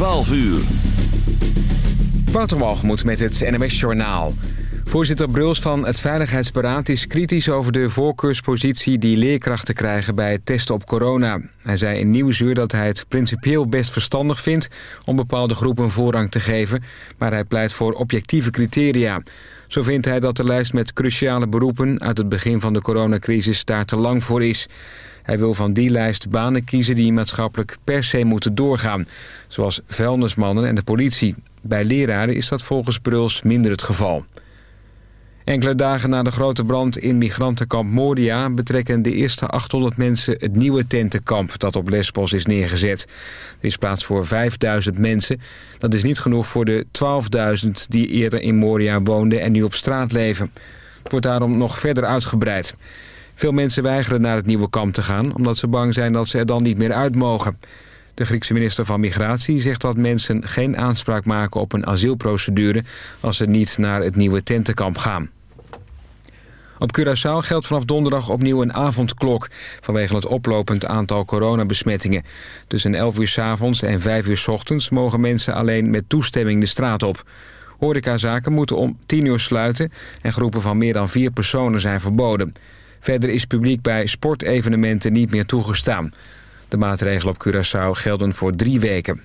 12 uur. Wouter met het NMS Journaal. Voorzitter Bruls van het Veiligheidsberaad is kritisch over de voorkeurspositie die leerkrachten krijgen bij het testen op corona. Hij zei in Nieuwsuur dat hij het principieel best verstandig vindt om bepaalde groepen voorrang te geven, maar hij pleit voor objectieve criteria. Zo vindt hij dat de lijst met cruciale beroepen uit het begin van de coronacrisis daar te lang voor is. Hij wil van die lijst banen kiezen die maatschappelijk per se moeten doorgaan, zoals vuilnismannen en de politie. Bij leraren is dat volgens Bruls minder het geval. Enkele dagen na de grote brand in migrantenkamp Moria... betrekken de eerste 800 mensen het nieuwe tentenkamp dat op Lesbos is neergezet. Er is plaats voor 5000 mensen. Dat is niet genoeg voor de 12.000 die eerder in Moria woonden en nu op straat leven. Het wordt daarom nog verder uitgebreid. Veel mensen weigeren naar het nieuwe kamp te gaan... omdat ze bang zijn dat ze er dan niet meer uit mogen. De Griekse minister van Migratie zegt dat mensen geen aanspraak maken op een asielprocedure... als ze niet naar het nieuwe tentenkamp gaan. Op Curaçao geldt vanaf donderdag opnieuw een avondklok... vanwege het oplopend aantal coronabesmettingen. Tussen 11 uur s avonds en 5 uur s ochtends... mogen mensen alleen met toestemming de straat op. Horecazaken moeten om 10 uur sluiten... en groepen van meer dan vier personen zijn verboden. Verder is publiek bij sportevenementen niet meer toegestaan. De maatregelen op Curaçao gelden voor drie weken.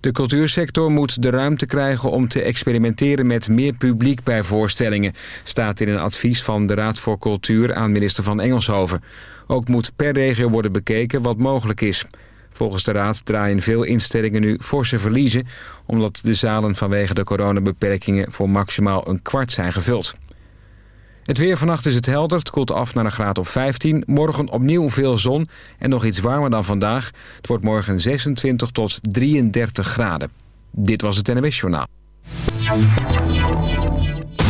De cultuursector moet de ruimte krijgen om te experimenteren met meer publiek bij voorstellingen, staat in een advies van de Raad voor Cultuur aan minister van Engelshoven. Ook moet per regio worden bekeken wat mogelijk is. Volgens de Raad draaien veel instellingen nu forse verliezen... omdat de zalen vanwege de coronabeperkingen voor maximaal een kwart zijn gevuld. Het weer vannacht is het helder. Het koelt af naar een graad of 15. Morgen opnieuw veel zon en nog iets warmer dan vandaag. Het wordt morgen 26 tot 33 graden. Dit was het NWS Journaal.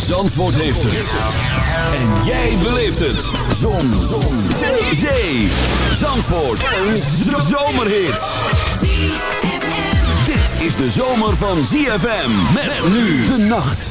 Zandvoort heeft het. En jij beleeft het. Zon. zon. Zee. Zee. Zandvoort. Een zomerhit. Dit is de zomer van ZFM. Met nu de nacht.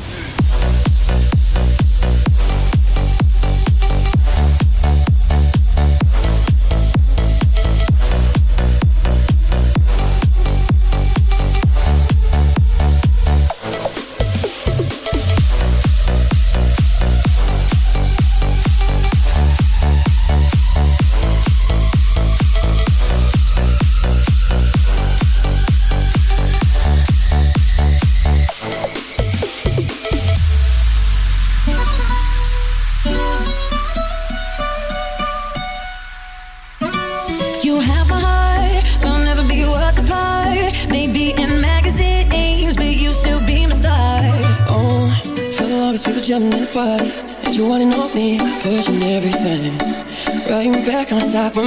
I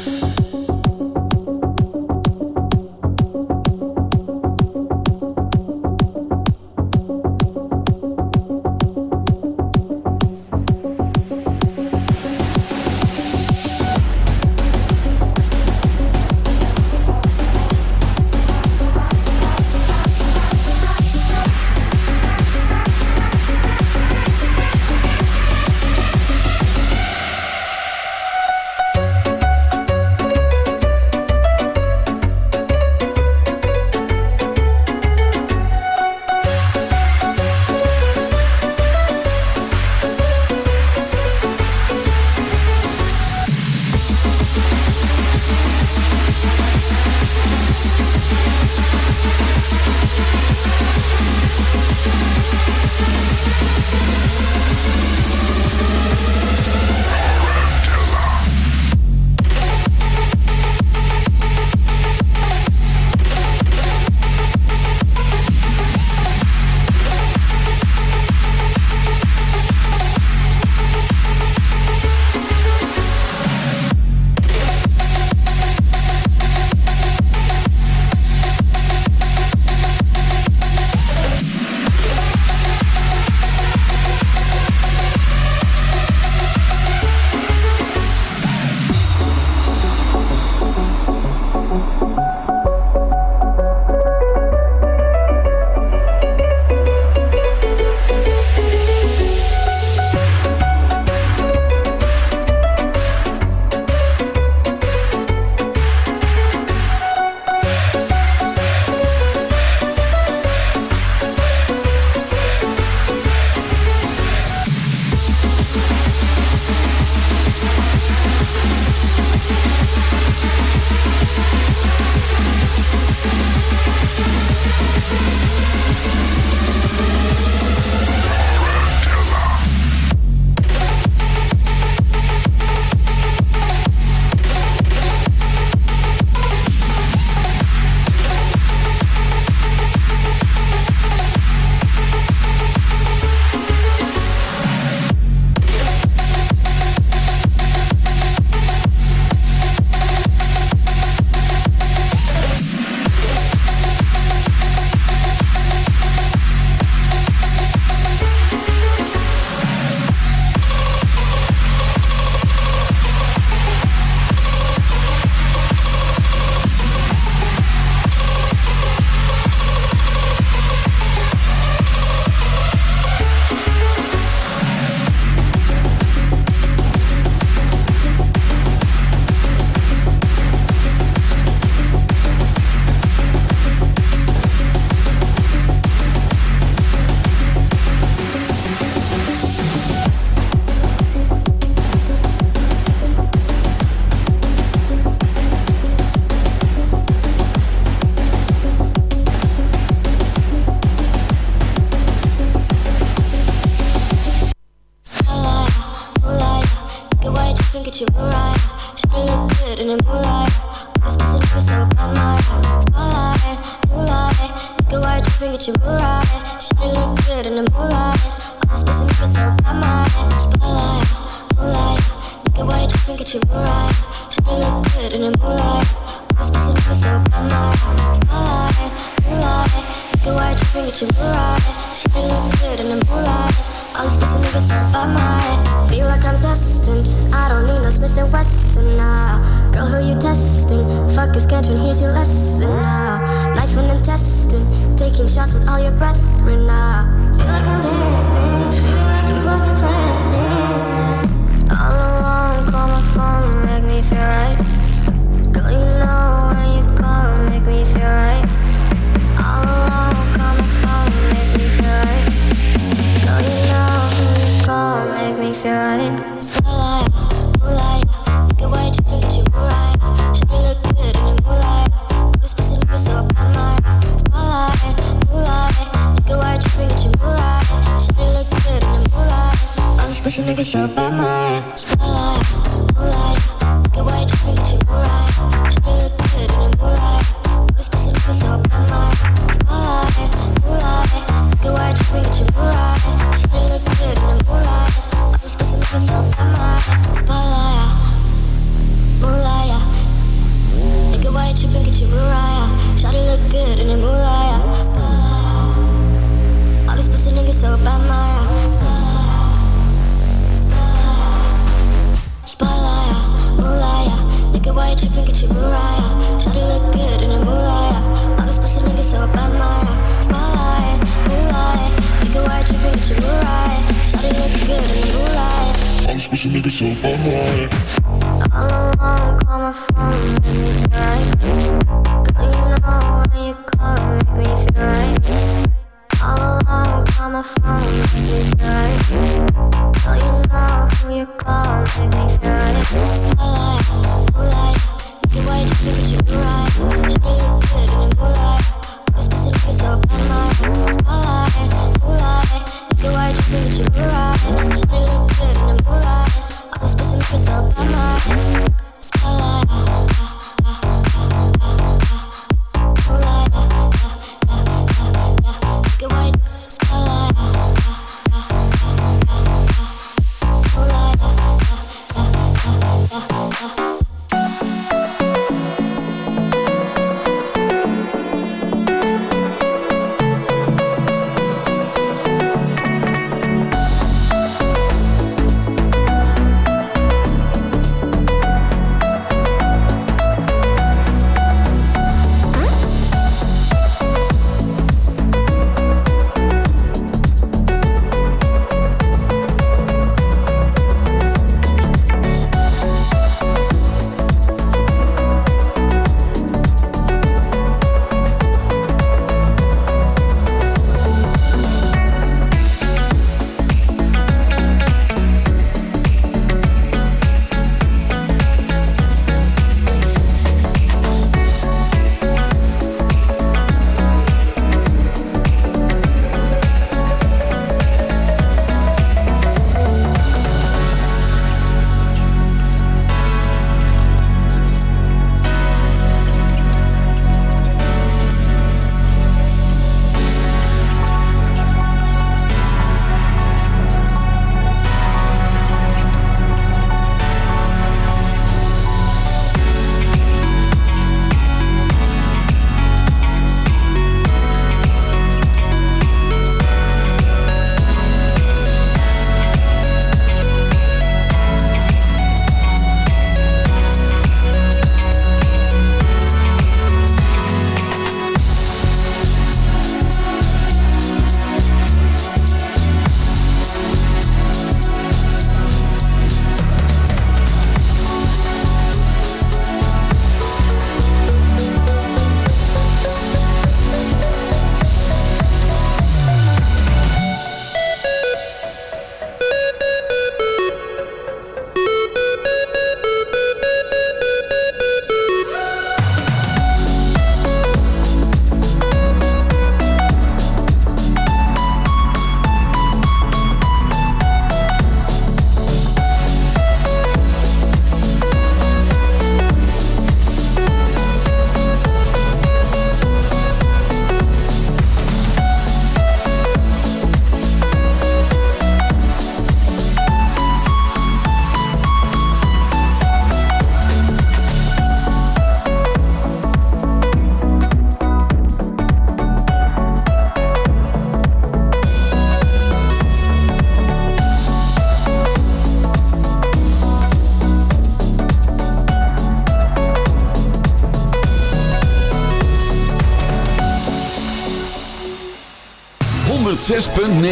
These pussy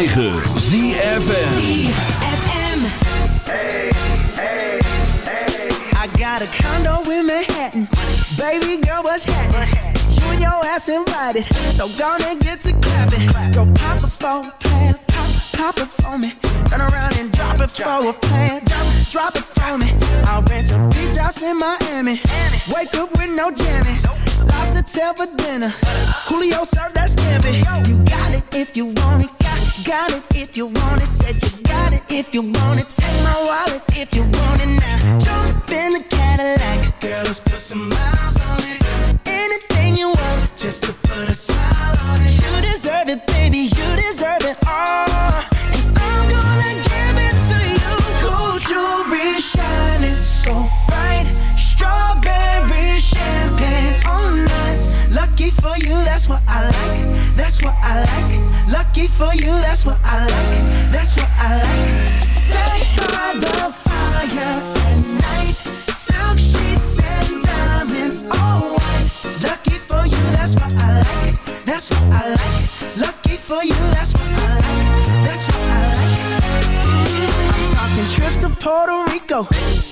106.9 ZFN I got a condo in Manhattan. Baby girl, what's happening? You and your ass invited. So gonna get to clapping. Go pop it for a plan. Pop, pop it for me. Turn around and drop it for a plan. Drop, drop it for me. I'll rent a beach house in Miami. Wake up with no jammies. Lobster tail for dinner.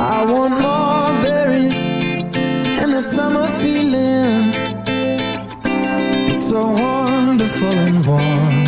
I want more berries and that summer feeling. It's so wonderful and warm.